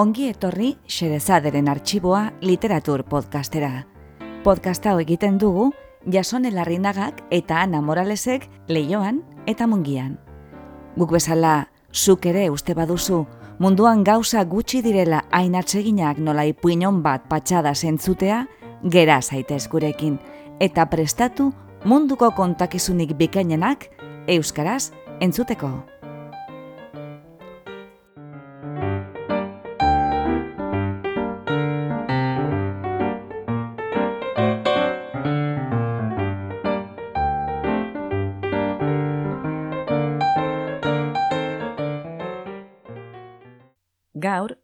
Ongi etorri Xerezaderen arxiboa literatur podcastera. Podcasta egiten dugu Jasone Larrinagak eta Ana Moralesek leioan eta mungian. Guk bezala, zuk ere uste baduzu, munduan gauza gutxi direla ainatseginak nola ipuinon bat patxada zentzutea, gera zaitez gurekin, eta prestatu munduko kontakizunik bikainenak euskaraz entzuteko.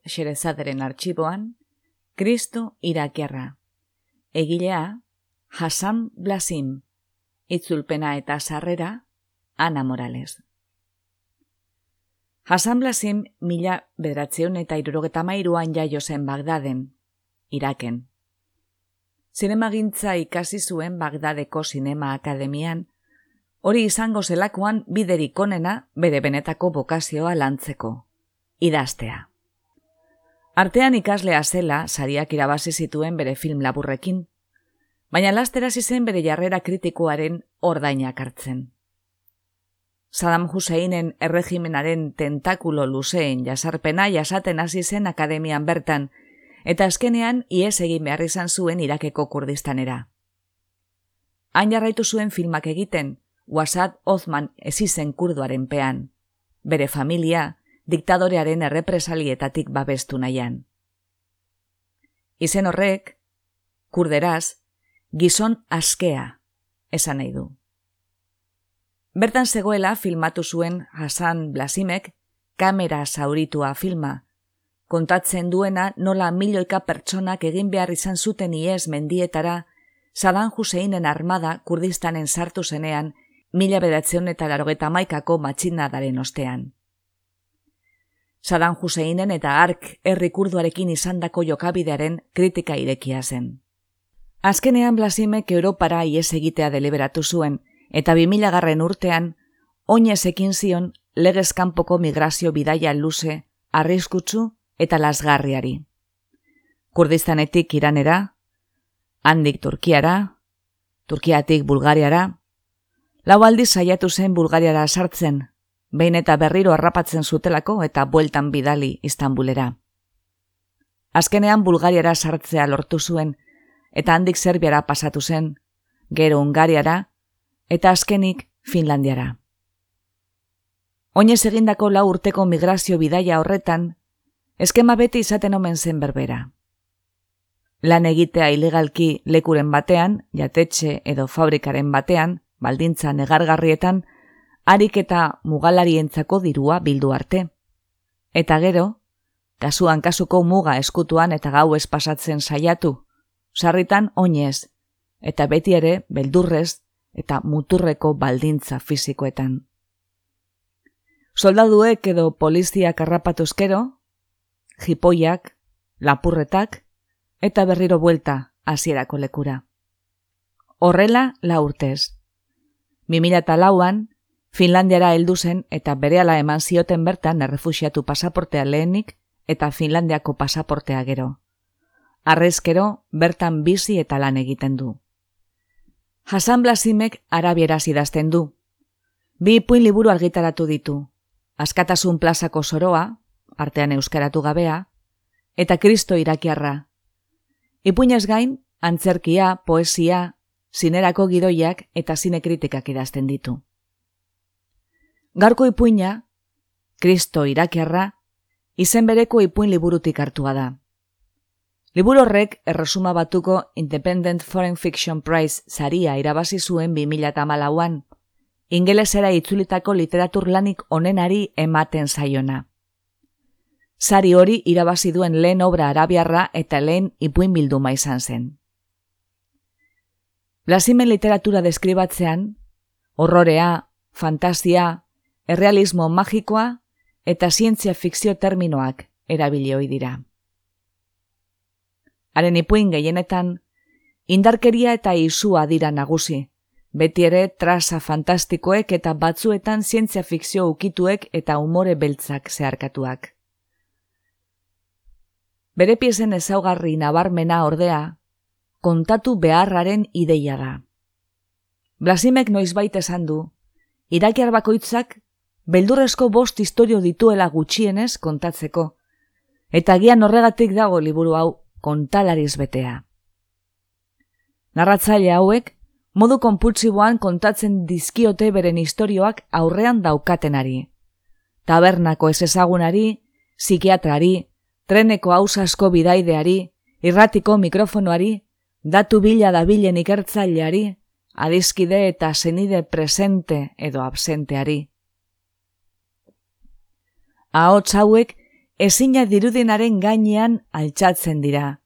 Xerezaderen arxiboan, Kristo irakiarra. Egilea, Hassan Blasim, itzulpena eta sarrera, Ana Morales. Hassan Blasim mila bedratzeun eta irurogeta mairuan jaio zen Bagdaden, Iraken. Zinemagintza ikasi zuen Bagdadeko Sinema Akademian, hori izango zelakoan biderik onena bere benetako bokazioa lantzeko, idaztea. Artean ikaslea zela, sariak irabazi zituen bere film laburrekin, baina lastera zen bere jarrera kritikoaren ordainak hartzen. Saddam Husseinen erregimenaren tentakulo luzeen jasarpena jasaten hasi zen akademian bertan, eta azkenean ies egin behar izan zuen Irakeko kurdistanera. Hain jarraitu zuen filmak egiten, Wasad Othman ezizen kurduaren pean, bere familia, diktadorearen errepresalietatik babestu nahian. Izen horrek, kurderaz, gizon askea, esan nahi du. Bertan zegoela filmatu zuen Hassan Blasimek kamera zauritua filma, kontatzen duena nola milioika pertsonak egin behar izan zuten iez mendietara, Saddam Husseinen armada kurdistanen sartu zenean, mila bedatzen eta larogeta maikako matxinadaren ostean. Saddam Husseinen eta ark herri kurduarekin izandako jokabidearen kritika irekia zen. Azkenean Blasimek Europara ies egitea deliberatu zuen, eta 2000 garren urtean, oinez ekin zion legezkanpoko migrazio bidaia luze, arriskutsu eta lasgarriari. Kurdistanetik iranera, handik Turkiara, Turkiatik Bulgariara, lau aldiz saiatu zen Bulgariara sartzen, behin eta berriro harrapatzen zutelako eta bueltan bidali Istanbulera. Azkenean Bulgariara sartzea lortu zuen, eta handik Serbiara pasatu zen, gero Ungariara, eta azkenik Finlandiara. Oinez egindako lau urteko migrazio bidaia horretan, eskema beti izaten omen zen berbera. Lan egitea ilegalki lekuren batean, jatetxe edo fabrikaren batean, baldintza negargarrietan, harik eta mugalarientzako dirua bildu arte. Eta gero, kasuan kasuko muga eskutuan eta gau pasatzen saiatu, sarritan oinez, eta beti ere beldurrez eta muturreko baldintza fisikoetan. Soldaduek edo poliziak arrapatuzkero, jipoiak, lapurretak, eta berriro buelta hasierako lekura. Horrela la urtez. Mimila lauan, Finlandiara heldu zen eta berehala eman zioten bertan errefusiatu pasaportea lehenik eta Finlandiako pasaportea gero arrezkero bertan bizi eta lan egiten du. Hasan Blasimek arabiera idazten du. Bi ipuin liburu argitaratu ditu. Askatasun plazako soroa, artean euskaratu gabea, eta kristo irakiarra. Ipuinez gain, antzerkia, poesia, zinerako gidoiak eta zine kritikak idazten ditu. Garko ipuina, kristo irakiarra, izen bereko ipuin liburutik hartua da. Liburu horrek erresuma batuko Independent Foreign Fiction Prize saria irabazi zuen 2008an, ingelesera itzulitako literatur lanik onenari ematen zaiona. Sari hori irabazi duen lehen obra arabiarra eta lehen ipuin bilduma izan zen. Blasimen literatura deskribatzean, horrorea, fantasia, errealismo magikoa eta zientzia fikzio terminoak erabilioi dira haren ipuin gehienetan, indarkeria eta izua dira nagusi, beti ere trasa fantastikoek eta batzuetan zientzia fikzio ukituek eta umore beltzak zeharkatuak. Bere piezen ezaugarri nabarmena ordea, kontatu beharraren ideia da. Blasimek noizbait esan du, irakiar bakoitzak beldurrezko bost historio dituela gutxienez kontatzeko, eta gian horregatik dago liburu hau kontalariz betea. Narratzaile hauek, modu konpultsiboan kontatzen dizkiote beren istorioak aurrean daukatenari. Tabernako ez ezagunari, psikiatrari, treneko hausasko bidaideari, irratiko mikrofonoari, datu bila da bilen ikertzaileari, adizkide eta zenide presente edo absenteari. Ahots hauek ezina dirudinaren gainean altxatzen dira.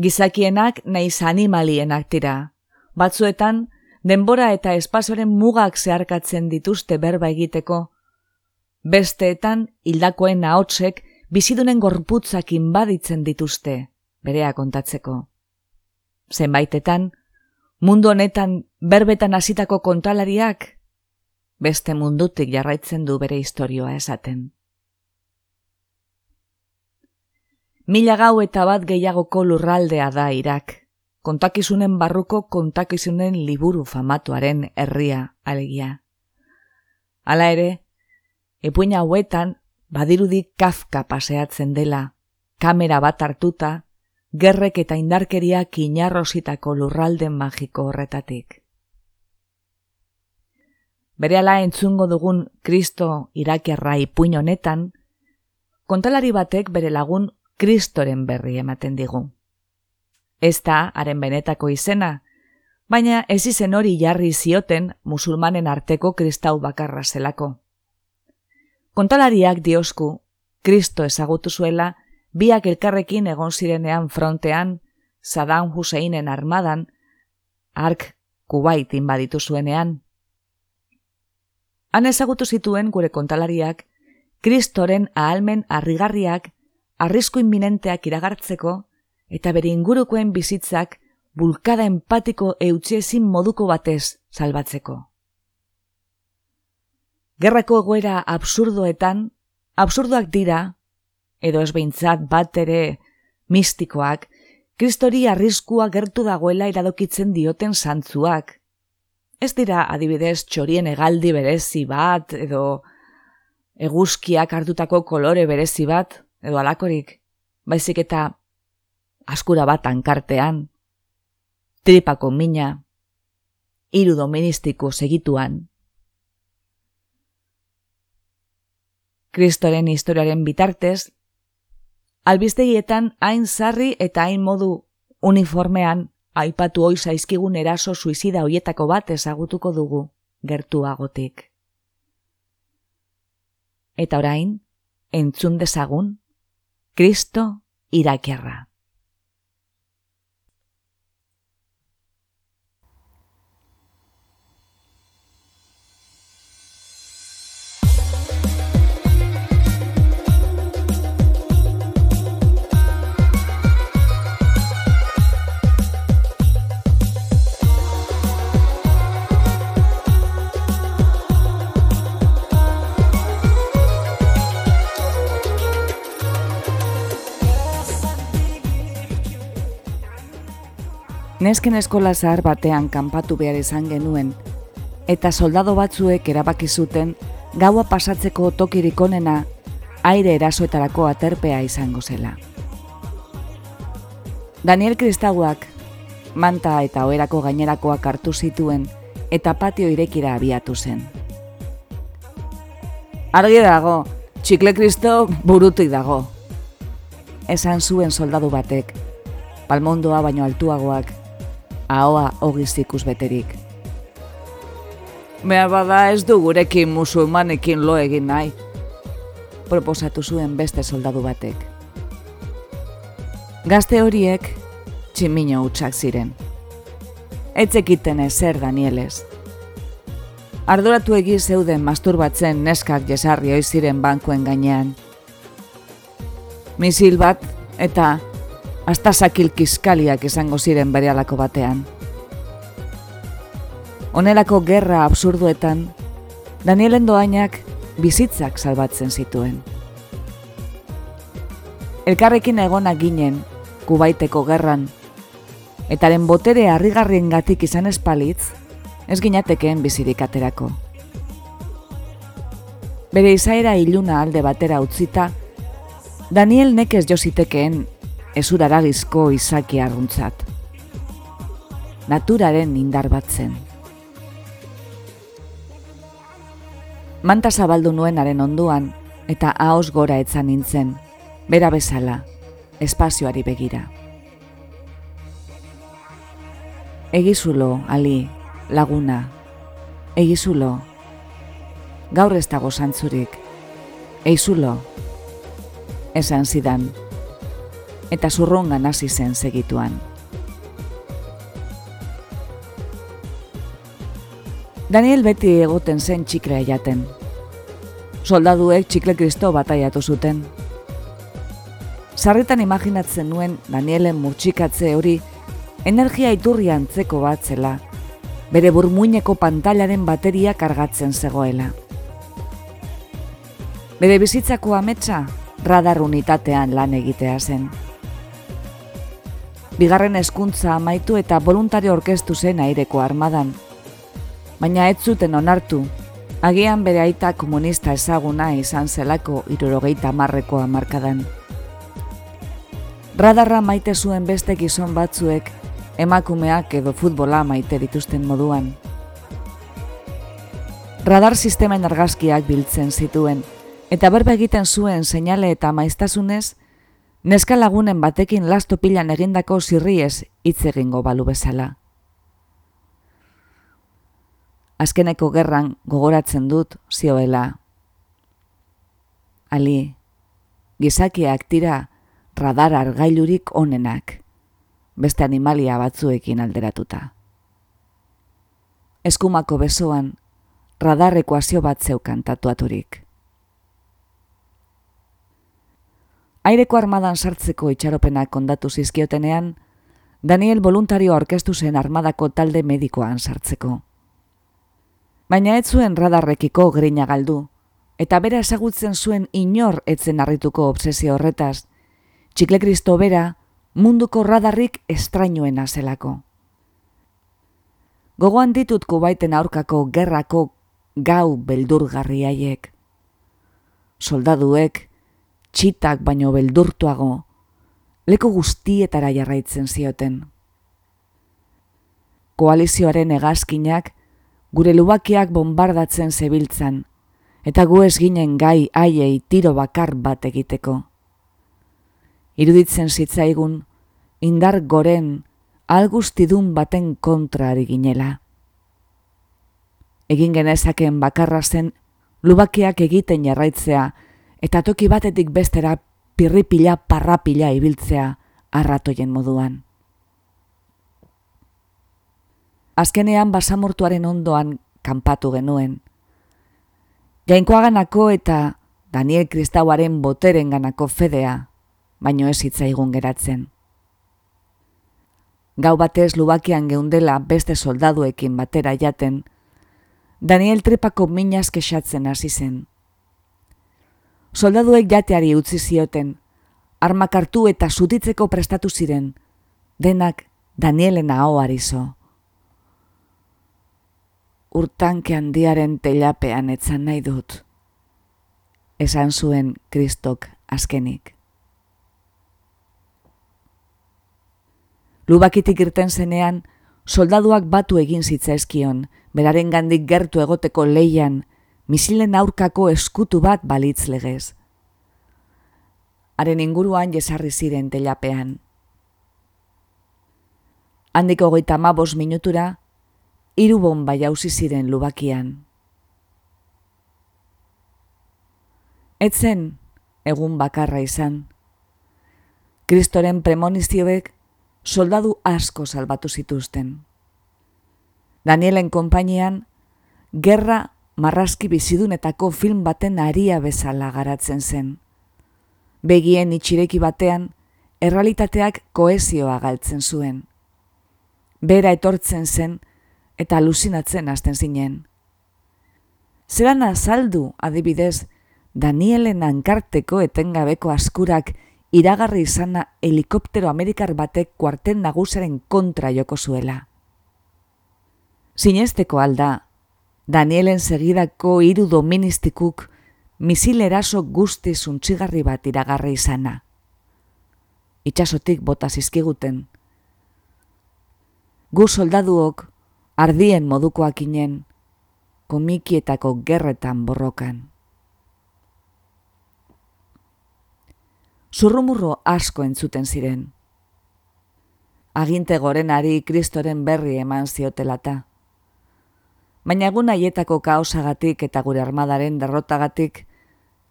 Gizakienak naiz animalienak dira. Batzuetan, denbora eta espazoren mugak zeharkatzen dituzte berba egiteko. Besteetan, hildakoen ahotsek bizidunen gorputzak inbaditzen dituzte, berea kontatzeko. Zenbaitetan, mundu honetan berbetan hasitako kontalariak, beste mundutik jarraitzen du bere historioa esaten. Mila gau eta bat gehiagoko lurraldea da Irak. Kontakizunen barruko kontakizunen liburu famatuaren herria alegia. Hala ere, epuina hauetan badirudi kafka paseatzen dela, kamera bat hartuta, gerrek eta indarkeriak inarrositako lurralden magiko horretatik. Bere ala entzungo dugun Kristo irakerra ipuin honetan, kontalari batek bere lagun kristoren berri ematen digu. Ez da, haren benetako izena, baina ez izen hori jarri zioten musulmanen arteko kristau bakarra zelako. Kontalariak diosku, kristo ezagutu zuela, biak elkarrekin egon zirenean frontean, Saddam Husseinen armadan, ark kubait inbaditu zuenean. Han ezagutu zituen gure kontalariak, kristoren ahalmen harrigarriak arrisku inminenteak iragartzeko eta bere ingurukoen bizitzak bulkada empatiko eutxiezin moduko batez salbatzeko. Gerrako egoera absurdoetan, absurdoak dira, edo ez behintzat bat ere mistikoak, kristori arriskua gertu dagoela iradokitzen dioten santzuak. Ez dira adibidez txorien egaldi berezi bat, edo eguzkiak hartutako kolore berezi bat, edo alakorik, baizik eta askura bat ankartean, tripako mina, iru doministiko segituan. Kristoren historiaren bitartez, albiztegietan hain zarri eta hain modu uniformean aipatu hoi zaizkigun eraso suizida hoietako bat ezagutuko dugu gertuagotik. Eta orain, entzun dezagun, Cristo irakiarra. Nesken eskola zahar batean kanpatu behar izan genuen, eta soldado batzuek erabaki zuten gaua pasatzeko tokirik onena aire erasoetarako aterpea izango zela. Daniel Kristauak manta eta oerako gainerakoak hartu zituen eta patio irekira abiatu zen. Argi dago, txikle kristo burutik dago. Esan zuen soldadu batek, palmondoa baino altuagoak, ahoa ogiz ikus beterik. Mea bada ez du gurekin musulmanekin lo egin nahi, proposatu zuen beste soldadu batek. Gazte horiek tximino utxak ziren. Etzekiten ezer Danieles. Arduratu egi zeuden masturbatzen neskak jesarri ziren bankuen gainean. Misil bat eta hasta sakilkiskaliak izango ziren berealako batean. Honelako gerra absurduetan, Danielen doainak bizitzak salbatzen zituen. Elkarrekin egonak ginen, kubaiteko gerran, etaren botere harrigarrien gatik izan espalitz, ez ginatekeen bizirik aterako. Bere izaera iluna alde batera utzita, Daniel nekez jositekeen ezuraragizko izaki arruntzat. Naturaren indar batzen. Manta zabaldu nuenaren onduan eta haos gora etzan nintzen, bera bezala, espazioari begira. Egizulo, Ali, laguna, egizulo, gaur ez dago zantzurik, eizulo, esan zidan, eta zurrongan hasi zen segituan. Daniel beti egoten zen txiklea jaten. Soldaduek txikle kristo bataiatu zuten. Sarritan imaginatzen nuen Danielen murtsikatze hori energia iturri antzeko bat zela, bere burmuineko pantailaren bateria kargatzen zegoela. Bere bizitzako ametsa radar unitatean lan egitea zen. Bigarren hezkuntza amaitu eta voluntario orkestu zen aireko armadan. Baina ez zuten onartu, agian bere aita komunista ezaguna izan zelako irurogeita marrekoa markadan. Radarra maite zuen beste gizon batzuek emakumeak edo futbola maite dituzten moduan. Radar sistemen argazkiak biltzen zituen, eta berba egiten zuen seinale eta maiztasunez, neska lagunen batekin lasto pilan egindako zirriez hitz egingo balu bezala. Azkeneko gerran gogoratzen dut zioela. Ali, gizakiak tira radar argailurik onenak beste animalia batzuekin alderatuta. Eskumako besoan, radar ekuazio bat zeukan tatuaturik. Aireko armadan sartzeko itxaropenak kondatu zizkiotenean, Daniel voluntario orkestu zen armadako talde medikoan sartzeko. Baina ez zuen radarrekiko grina galdu, eta bera ezagutzen zuen inor etzen harrituko obsesio horretaz, txikle kristo bera munduko radarrik estrainoena zelako. Gogoan ditut kubaiten aurkako gerrako gau beldurgarriaiek. Soldaduek, txitak baino beldurtuago, leko guztietara jarraitzen zioten. Koalizioaren egazkinak gure lubakiak bombardatzen zebiltzan, eta gu ez ginen gai haiei tiro bakar bat egiteko iruditzen zitzaigun, indar goren, algustidun baten kontra ari ginela. Egin genezaken bakarra zen, lubakiak egiten jarraitzea, eta toki batetik bestera pirripila parrapila ibiltzea arratoien moduan. Azkenean basamortuaren ondoan kanpatu genuen. Jainkoaganako eta Daniel Kristauaren boteren ganako fedea baino ez hitzaigun geratzen. Gau batez lubakian geundela beste soldaduekin batera jaten, Daniel trepako minaz kexatzen hasi zen. Soldaduek jateari utzi zioten, armak hartu eta zutitzeko prestatu ziren, denak Danielen ahoari zo. Urtanke handiaren telapean etzan nahi dut, esan zuen kristok azkenik. Lubakitik irten zenean, soldaduak batu egin zitzaizkion, beraren gandik gertu egoteko leian, misilen aurkako eskutu bat balitz legez. Haren inguruan jesarri ziren telapean. Handiko goita mabos minutura, hiru bomba jauzi ziren lubakian. Etzen, egun bakarra izan. Kristoren premonizioek soldadu asko salbatu zituzten. Danielen konpainian, gerra marraski bizidunetako film baten aria bezala garatzen zen. Begien itxireki batean, errealitateak koezioa galtzen zuen. Bera etortzen zen eta alusinatzen hasten zinen. Zeran azaldu, adibidez, Danielen ankarteko etengabeko askurak iragarri izana helikoptero amerikar batek kuarten nagusaren kontra joko zuela. Sinesteko alda, Danielen segidako hiru doministikuk misil eraso guzti zuntzigarri bat iragarri izana. Itxasotik bota zizkiguten. Gu soldaduok ardien modukoak inen, komikietako gerretan borrokan. zurrumurro asko entzuten ziren. Aginte gorenari kristoren berri eman ziotelata. Baina egun haietako kaosagatik eta gure armadaren derrotagatik,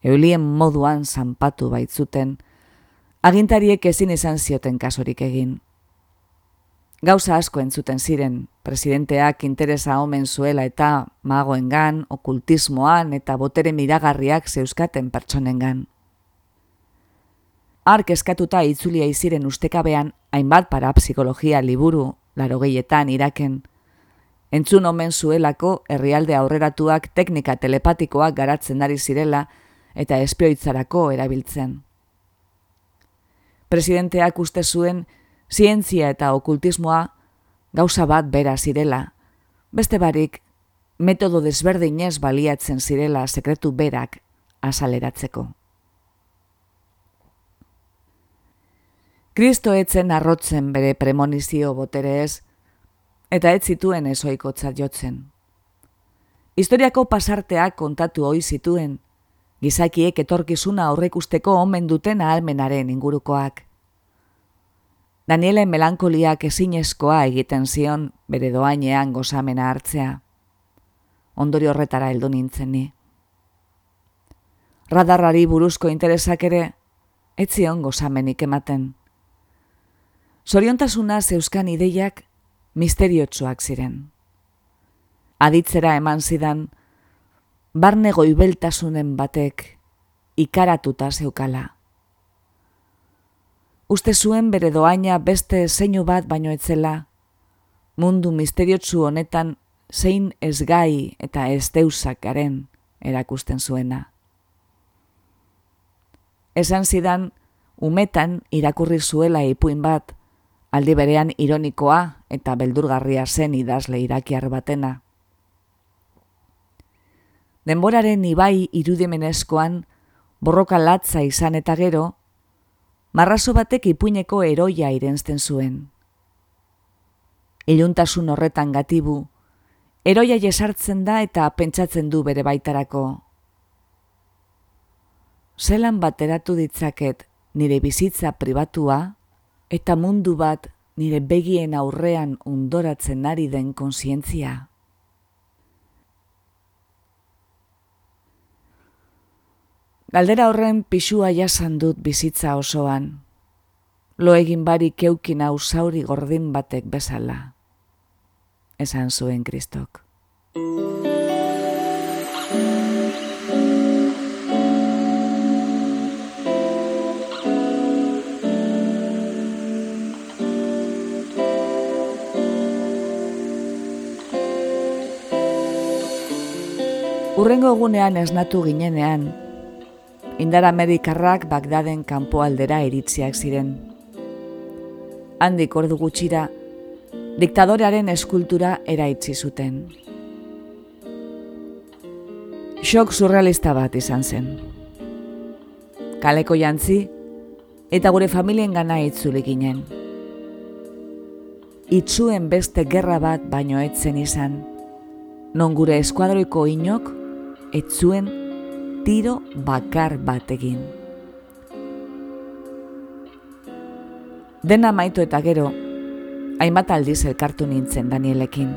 eulien moduan zanpatu baitzuten, agintariek ezin izan zioten kasorik egin. Gauza asko entzuten ziren, presidenteak interesa omen zuela eta magoengan, okultismoan eta botere miragarriak zeuskaten pertsonengan ark eskatuta itzulia iziren ustekabean hainbat para psikologia liburu laro gehietan iraken. Entzun omen zuelako herrialde aurreratuak teknika telepatikoak garatzen ari zirela eta espioitzarako erabiltzen. Presidenteak uste zuen zientzia eta okultismoa gauza bat bera zirela, beste barik metodo desberdinez baliatzen zirela sekretu berak azaleratzeko. Kristo etzen arrotzen bere premonizio botere ez, eta ez zituen ezoiko jotzen. Historiako pasarteak kontatu hoi zituen, gizakiek etorkizuna aurrekusteko omen duten ahalmenaren ingurukoak. Danielen melankoliak ezinezkoa egiten zion bere doainean gozamena hartzea. Ondori horretara heldu nintzen ni. Radarrari buruzko interesak ere, etzion gozamenik ematen. Zoriontasuna zeuskan ideiak misteriotsuak ziren. Aditzera eman zidan, barne goibeltasunen batek ikaratuta zeukala. Uste zuen bere doaina beste zeinu bat baino etzela, mundu misteriotsu honetan zein ez gai eta ez deusak garen erakusten zuena. Esan zidan, umetan irakurri zuela ipuin bat, aldi berean ironikoa eta beldurgarria zen idazle irakiar batena. Denboraren ibai irudimenezkoan, borroka latza izan eta gero, marrazo batek ipuineko eroia irensten zuen. Iluntasun horretan gatibu, eroia jesartzen da eta pentsatzen du bere baitarako. Zelan bateratu ditzaket nire bizitza pribatua, eta mundu bat nire begien aurrean undoratzen ari den konsientzia. Galdera horren pisua jasan dut bizitza osoan, lo egin bari keukin hau zauri gordin batek bezala, esan zuen kristok. Urrengo egunean esnatu ginenean, indar Amerikarrak Bagdaden kanpoaldera iritziak ziren. Handik ordu gutxira, diktadorearen eskultura eraitzi zuten. Xok surrealista bat izan zen. Kaleko jantzi, eta gure familien gana itzuli ginen. Itzuen beste gerra bat baino etzen izan, non gure eskuadroiko inok etzuen tiro bakar bat egin. Dena maitu eta gero, hainbat aldiz elkartu nintzen Danielekin.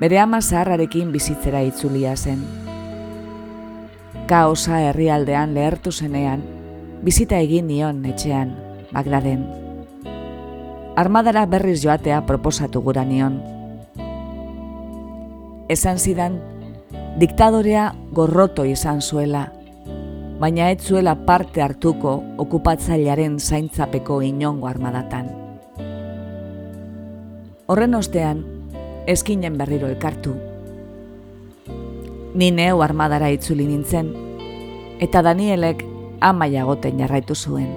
Bere ama zaharrarekin bizitzera itzulia zen. Kaosa herrialdean lehertu zenean, bizita egin nion etxean, Bagdaden. Armadara berriz joatea proposatu gura nion, esan zidan, diktadorea gorroto izan zuela, baina ez zuela parte hartuko okupatzailearen zaintzapeko inongo armadatan. Horren ostean, eskinen berriro elkartu. Ni neu armadara itzuli nintzen, eta Danielek ama jagoten jarraitu zuen.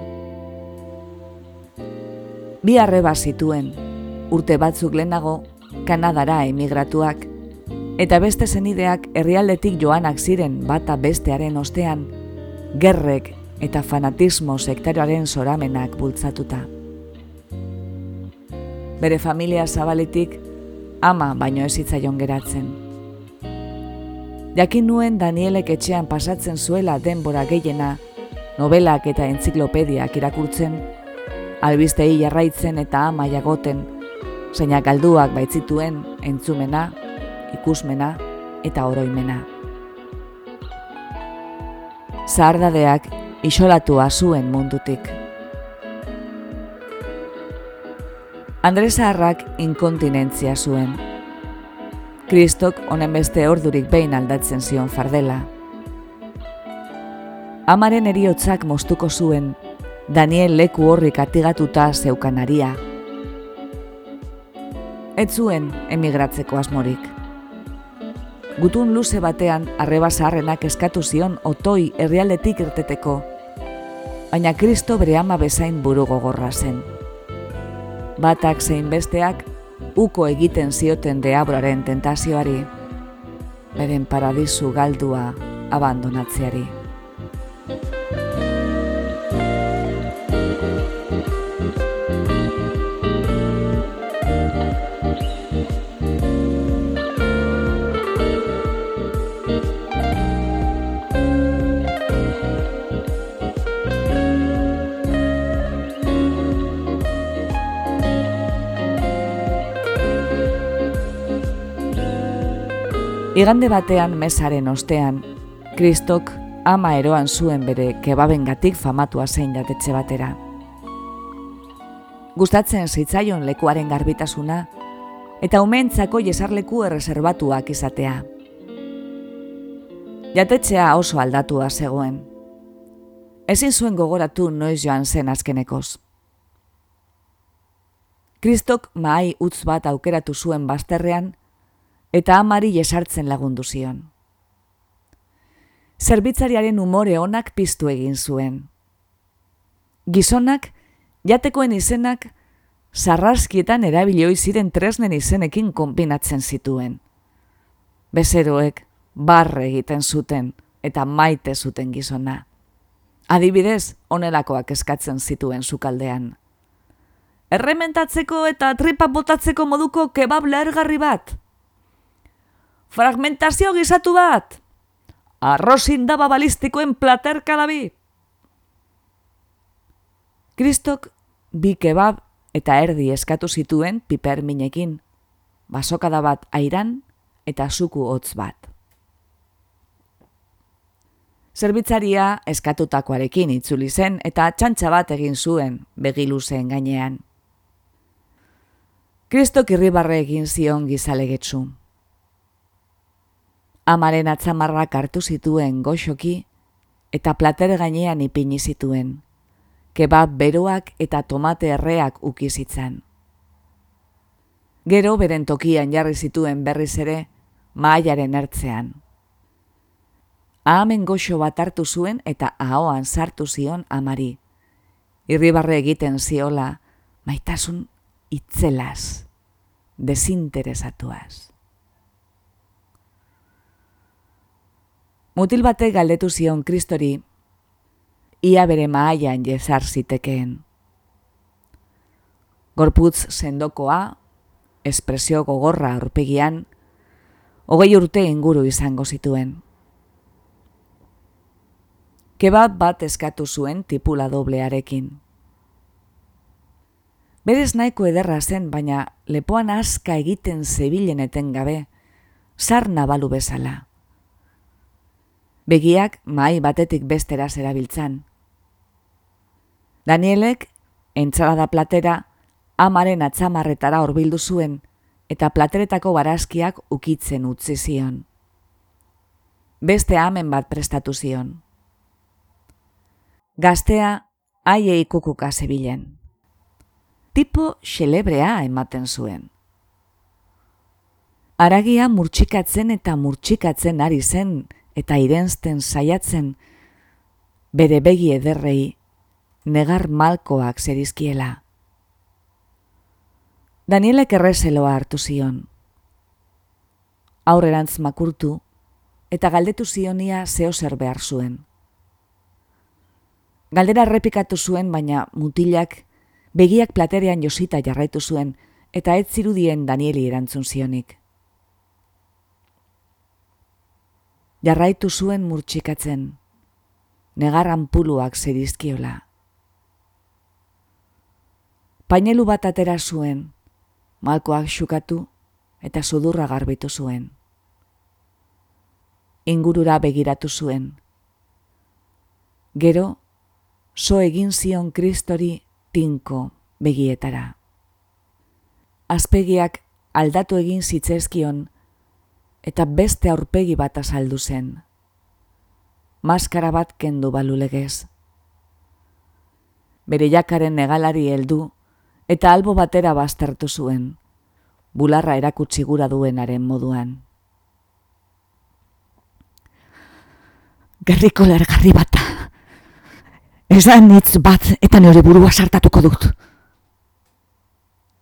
Bi arreba zituen, urte batzuk lehenago, Kanadara emigratuak, eta beste zenideak herrialdetik joanak ziren bata bestearen ostean, gerrek eta fanatismo sektarioaren soramenak bultzatuta. Bere familia zabaletik ama baino ez hitzaion geratzen. Jakin nuen Danielek etxean pasatzen zuela denbora gehiena, novelak eta entziklopediak irakurtzen, albistei jarraitzen eta ama jagoten, zeinak galduak baitzituen entzumena, ikusmena eta oroimena. Zardadeak isolatua zuen mundutik. Andresa Arrak inkontinentzia zuen. Kristok honen beste ordurik behin aldatzen zion fardela. Amaren eriotzak mostuko zuen, Daniel leku horrik atigatuta zeukanaria. Ez zuen emigratzeko asmorik. Gutun luze batean arreba zaharrenak eskatu zion otoi herrialdetik irteteko, baina Kristo bere ama bezain buru gogorra zen. Batak zein besteak uko egiten zioten deabraren tentazioari, beren paradisu galdua abandonatzeari. Igande batean mesaren ostean, Kristok ama eroan zuen bere kebabengatik famatua zein jatetxe batera. Gustatzen zitzaion lekuaren garbitasuna, eta umentzako jesarleku erreserbatuak izatea. Jatetxea oso aldatua zegoen. Ezin zuen gogoratu noiz joan zen azkenekoz. Kristok mahai utz bat aukeratu zuen bazterrean, eta amari jesartzen lagundu zion. Zerbitzariaren umore onak piztu egin zuen. Gizonak, jatekoen izenak, sarraskietan erabilioi ziren tresnen izenekin konbinatzen zituen. Bezeroek, barre egiten zuten eta maite zuten gizona. Adibidez, onelakoak eskatzen zituen sukaldean. Errementatzeko eta tripa botatzeko moduko kebab lehergarri bat, Fragmentazio gizatu bat! Arrozin daba balistikoen platerka dabi! Kristok bi kebab eta erdi eskatu zituen piper minekin, basokada bat airan eta suku hotz bat. Zerbitzaria eskatutakoarekin itzuli zen eta txantxa bat egin zuen begiluzen gainean. Kristok irribarre egin zion gizalegetsu amaren atzamarrak hartu zituen goxoki eta plater gainean ipini zituen, kebab beroak eta tomate erreak ukizitzan. Gero beren tokian jarri zituen berriz ere, maaiaren ertzean. Ahamen goxo bat hartu zuen eta ahoan sartu zion amari. Irribarre egiten ziola, maitasun itzelaz, desinteresatuaz. Mutil bate galdetu zion kristori, ia bere maaian jezar zitekeen. Gorputz sendokoa, espresio gogorra aurpegian, hogei urte inguru izango zituen. Kebab bat eskatu zuen tipula doblearekin. Berez nahiko ederra zen, baina lepoan aska egiten zebilen gabe, sarna balu bezala begiak mai batetik bestera zerabiltzan. Danielek, entzalada platera, amaren atzamarretara horbildu zuen, eta plateretako barazkiak ukitzen utzi zion. Beste amen bat prestatu zion. Gaztea, aiei kukuka zebilen. Tipo xelebrea ematen zuen. Aragia murtsikatzen eta murtsikatzen ari zen, eta irenzten saiatzen, bere begi ederrei, negar malkoak zerizkiela. Danielek errezeloa hartu zion. Aurrerantz makurtu, eta galdetu zionia zeo zer behar zuen. Galdera errepikatu zuen, baina mutilak begiak platerean josita jarraitu zuen, eta ez zirudien Danieli erantzun zionik. Jarraitu zuen murtsikatzen, negarran puluak zerizkiola. Painelu bat atera zuen, malkoak xukatu eta sudurra garbitu zuen. Ingurura begiratu zuen. Gero, so egin zion kristori tinko begietara. Azpegiak aldatu egin zitzezkion eta beste aurpegi bat azaldu zen. Maskara bat kendu balulegez. Bere jakaren negalari heldu eta albo batera baztertu zuen, bularra erakutsi gura duenaren moduan. Gerriko lergarri bata. Esan nitz bat eta nire burua sartatuko dut.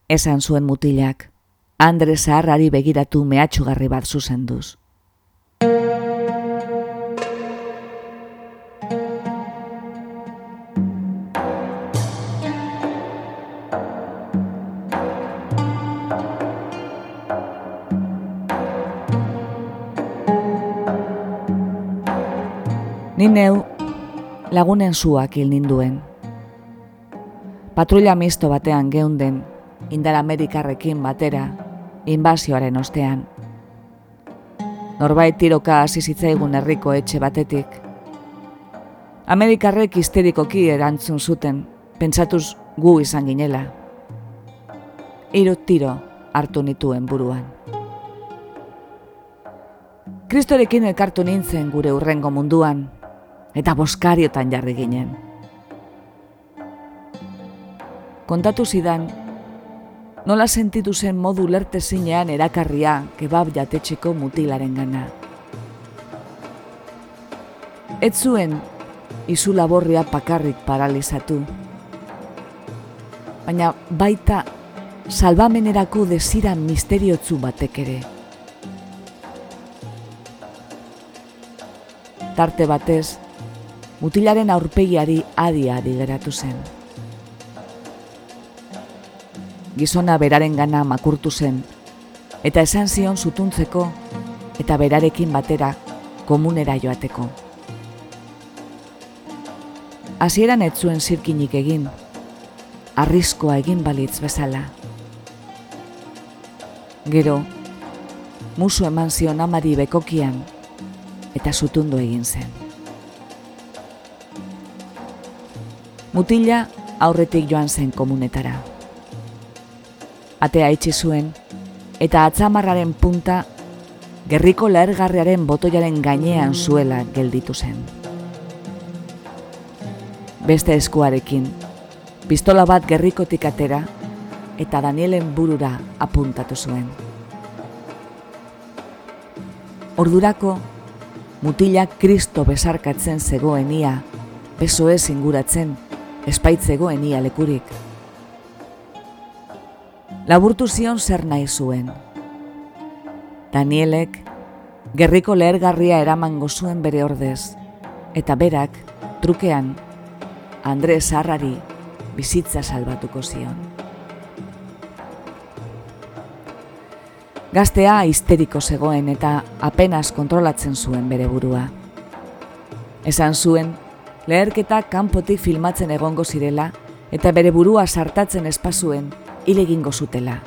Esan zuen mutilak, Andre zaharrari begiratu mehatxugarri bat zuzenduz. Ni neu lagunen zuak hil ninduen. Patrulla misto batean geunden, indar Amerikarrekin batera, inbazioaren ostean. Norbait tiroka hasi zitzaigun herriko etxe batetik. Amerikarrek histerikoki erantzun zuten, pentsatuz gu izan ginela. Hiru tiro hartu nituen buruan. Kristorekin elkartu nintzen gure urrengo munduan, eta boskariotan jarri ginen. Kontatu zidan, nola sentitu zen modu lerte zinean erakarria kebab jatetxeko mutilaren gana. Ez zuen, izu laborria pakarrik paralizatu. Baina baita salbamenerako desiran misteriotzu batek ere. Tarte batez, mutilaren aurpegiari adi adi geratu zen. Gizona beraren gana makurtu zen, eta esan zion zutuntzeko eta berarekin batera komunera joateko. Hasieran ez zuen zirkinik egin, arriskoa egin balitz bezala. Gero, musu eman zion amari bekokian eta zutundu egin zen. Mutila aurretik joan zen komunetara. Atea itxi zuen, eta atzamarraren punta gerriko laergarriaren botoiaren gainean zuela gelditu zen. Beste eskuarekin, pistola bat gerrikotik atera eta Danielen burura apuntatu zuen. Ordurako, mutila kristo besarkatzen zegoenia, beso ez inguratzen, espaitzegoen ia lekurik. Laburtu zion zer nahi zuen. Danielek gerriko lehergarria eramango zuen bere ordez, eta berak, trukean, Andre Sarrari bizitza salbatuko zion. Gaztea histeriko zegoen eta apenas kontrolatzen zuen bere burua. Esan zuen, leherketa kanpotik filmatzen egongo zirela eta bere burua sartatzen espazuen hile egingo zutela.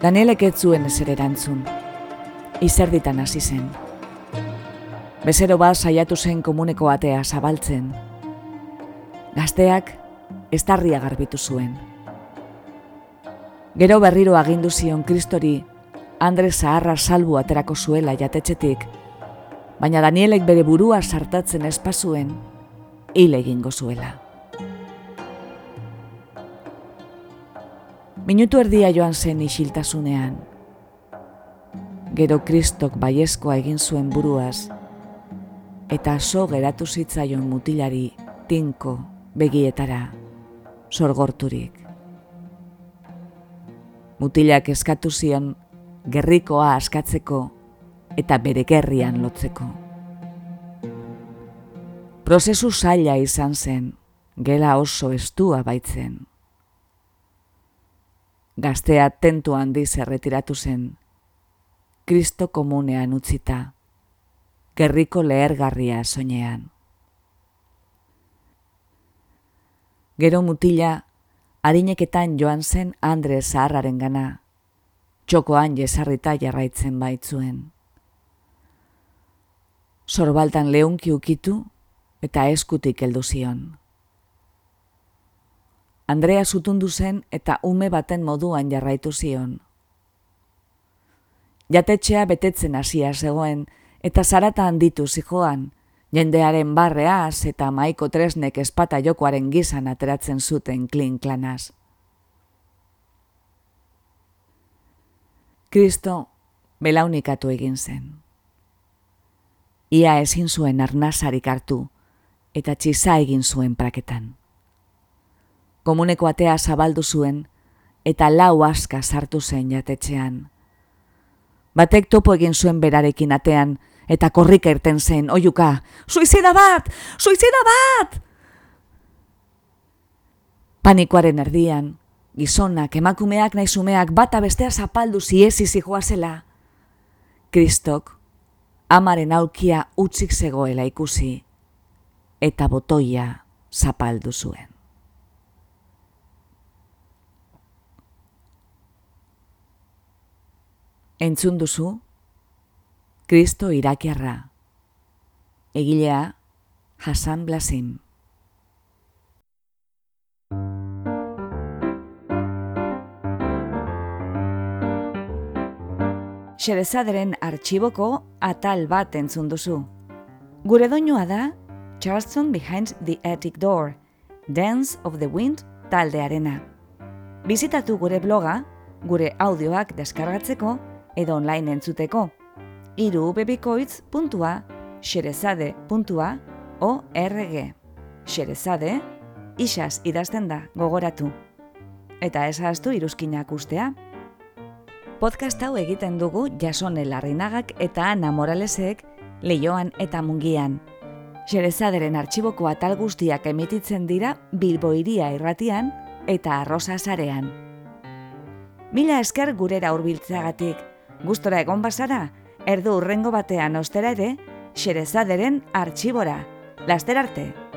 Danielek ez zuen ezer erantzun. Izerditan hasi zen. Bezero bat saiatu zen komuneko atea zabaltzen. Gazteak ez garbitu zuen. Gero berriro agindu zion kristori Andre Zaharra salbu aterako zuela jatetxetik baina Danielek bere burua sartatzen espazuen hil egingo zuela. Minutu erdia joan zen isiltasunean. Gero kristok baiezkoa egin zuen buruaz, eta so geratu zitzaion mutilari tinko begietara sorgorturik. Mutilak eskatu zion gerrikoa askatzeko eta bere gerrian lotzeko. Prozesu zaila izan zen, gela oso estua baitzen. Gaztea tentu handi zerretiratu zen, Kristo komunean utzita, gerriko lehergarria soinean. Gero mutila, harineketan joan zen Andre Zaharraren gana, txokoan jesarrita jarraitzen baitzuen. Sorbaltan lehunki ukitu eta eskutik heldu zion. Andrea zutundu zen eta ume baten moduan jarraitu zion. Jatetxea betetzen hasia zegoen eta zarata handitu zijoan, jendearen barreaz eta maiko tresnek espata jokoaren gizan ateratzen zuten klin klanaz. Kristo belaunikatu egin zen. Ia ezin zuen arnazarik hartu eta txiza egin zuen praketan. Komuneko atea zabaldu zuen eta lau aska sartu zen jatetxean. Batek topo egin zuen berarekin atean eta korrika irten zen, oiuka, suizida bat! Suizida bat! Panikoaren erdian, gizonak, emakumeak naizumeak bata bestea zapaldu ziezi zijoa zela. Kristok, amaren aulkia utzik zegoela ikusi, eta botoia zapaldu zuen. Entzun duzu, Kristo irakiarra, egilea Hasan Blasim. Xerezaderen artxiboko atal bat entzun duzu. Gure doinua da Charleston Behind the Attic Door, Dance of the Wind taldearena. Bizitatu gure bloga, gure audioak deskargatzeko edo online entzuteko. Iru xerezade.org Xerezade, isaz idazten da, gogoratu. Eta ezaztu iruzkinak ustea. Podcast hau egiten dugu jasone larrinagak eta ana moralesek leioan eta mungian. Xerezaderen artxiboko atal guztiak emititzen dira bilboiria irratian eta arrosa zarean. Mila esker gurera hurbiltzeagatik, gustora egon bazara, erdu urrengo batean ostera ere, xerezaderen artxibora. Laster arte!